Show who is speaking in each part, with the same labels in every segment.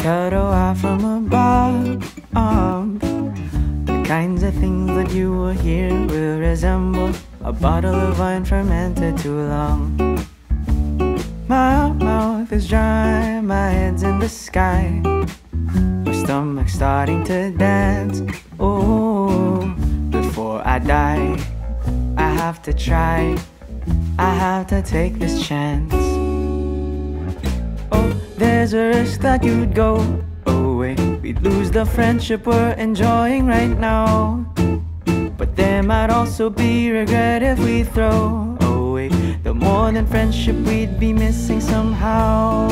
Speaker 1: cut away from above. The kinds of things that you will hear will resemble a bottle of wine fermented too long. My mouth is dry, my head's in the sky. My stomach's starting to dance. Oh, before I die, I have to try. I have to take this chance. There's a risk that you'd go away. We'd lose the friendship we're enjoying right now. But there might also be regret if we throw away the more than friendship we'd be missing somehow.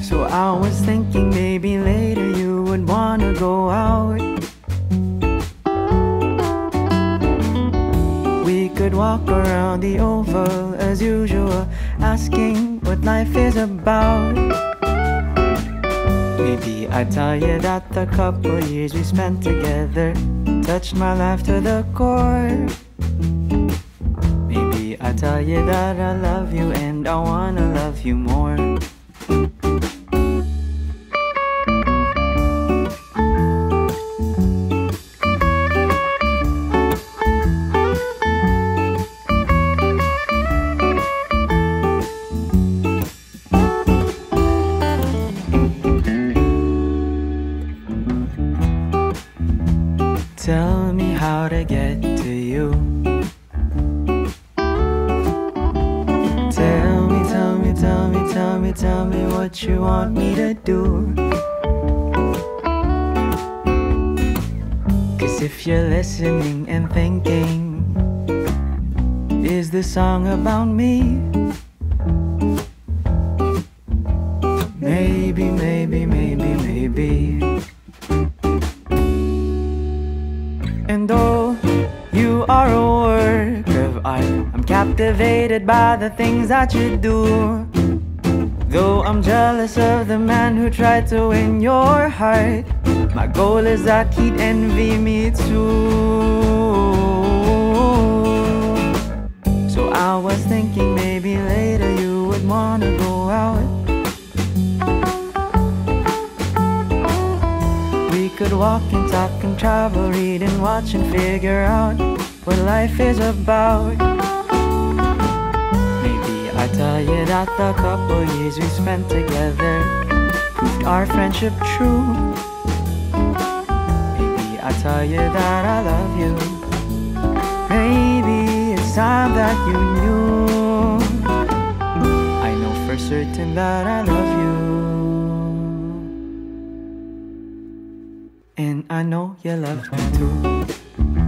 Speaker 1: So I was thinking maybe later you would wanna go out. Walk around the oval as usual, asking what life is about. Maybe I tell you that the couple years we spent together touched my life to the core. Maybe I tell you that I love you and I wanna love you more. How to get to you. Tell me, tell me, tell me, tell me, tell me what you want me to do. Cause if you're listening and thinking, is this song about me? And though you are a work of art, I'm captivated by the things that you do. Though I'm jealous of the man who tried to win your heart, my goal is that he'd envy me too. So I was thinking and talk and travel, read and watch and figure out what life is about. Maybe I tell you that the couple years we spent together proved our friendship true. Maybe I tell you that I love you. Maybe it's time that you knew. I know for certain that I love you. And I know you love me too.